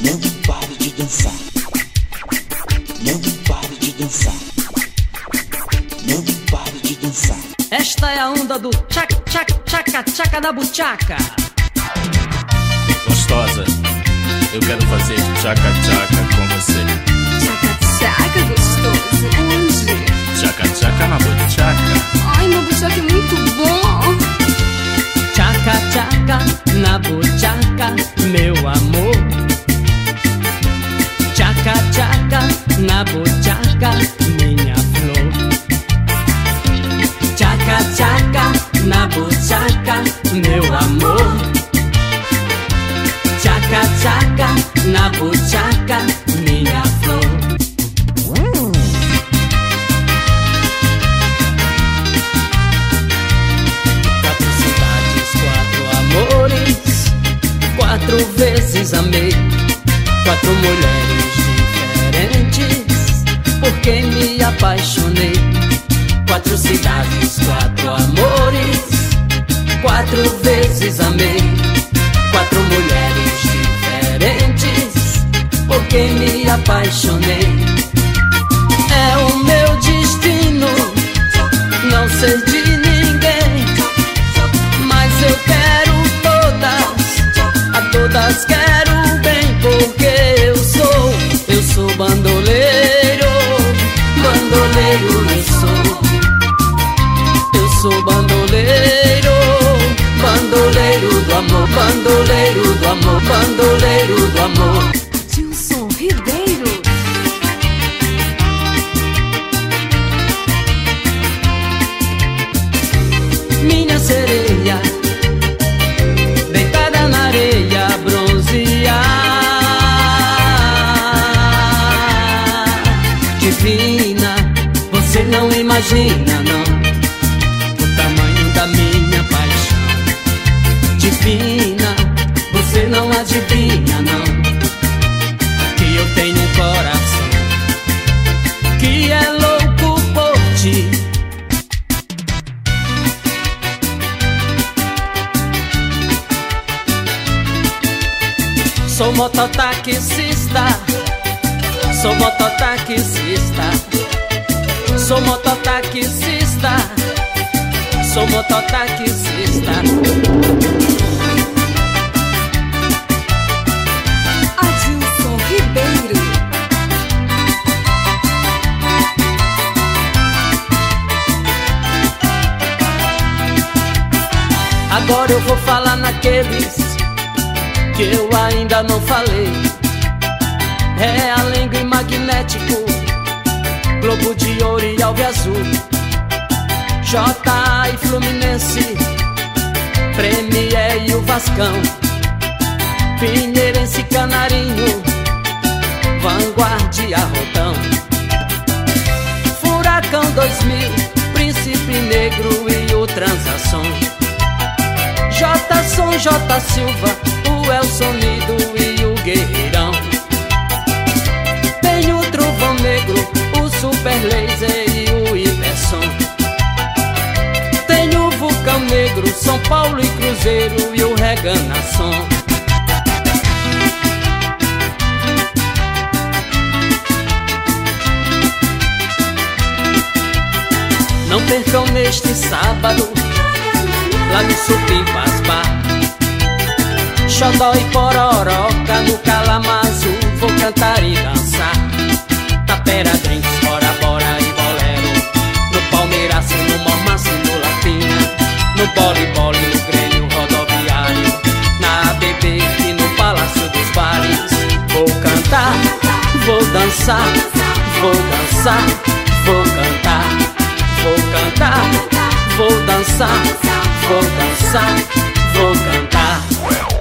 Não pare de dançar. Não pare de dançar. Não pare de dançar. Esta é a onda do tchac, tchac, tchaca, tchaca da buchaca. Gostosa, eu quero fazer tchaca tchaca com você. Tchaca, tchaca, gostoso. Onde? Tchaca tchaca na buchaca. Na buchaca, minha flor. Tchaca, tchaca na buchaca, meu amor. Tchaca, tchaca na buchaca, minha flor. Quatro cidades, quatro amores, quatro vezes amei, apaixonei. Quatro cidades, quatro amores, quatro vezes amei, quatro mulheres diferentes, porque me apaixonei. É o meu destino não ser de do amor, bandoleiro do amor. Dilson Ribeiro. minha sereia, deitada na areia, bronzear. Divina, você não imagina, não, o tamanho da minha paixão. Divina, adivinha, não, que eu tenho um coração que é louco por ti. Sou mototaxista, sou mototaxista, sou mototaxista, sou mototaxista. Agora eu vou falar naqueles que eu ainda não falei. É a língua e magnético, globo de ouro e alve azul. J e Fluminense, Premier e o Vascão. Pinheirense, Canarinho, Vanguardia, Rodão. Furacão 2000, Príncipe Negro e o Transação. J. Silva, o Elson Nido e o Guerreirão. Tem o Trovão Negro, o Super Laser e o Hipersom. Tem o Vulcão Negro, São Paulo e Cruzeiro e o Reganação. Não percam neste sábado, lá no Supimpas Bar. Xodó e Pororoca no Calamazu Vou cantar e dançar. Tapera, drinks, bora, bora e bolero. No Palmeiraço, no Mormaço, no Latina. No Boli, Boli, no Grêmio Rodoviário. Na ABB e no Palácio dos Bares. Vou cantar, vou dançar Vou dançar, vou cantar. Vou cantar, vou dançar Vou dançar, vou cantar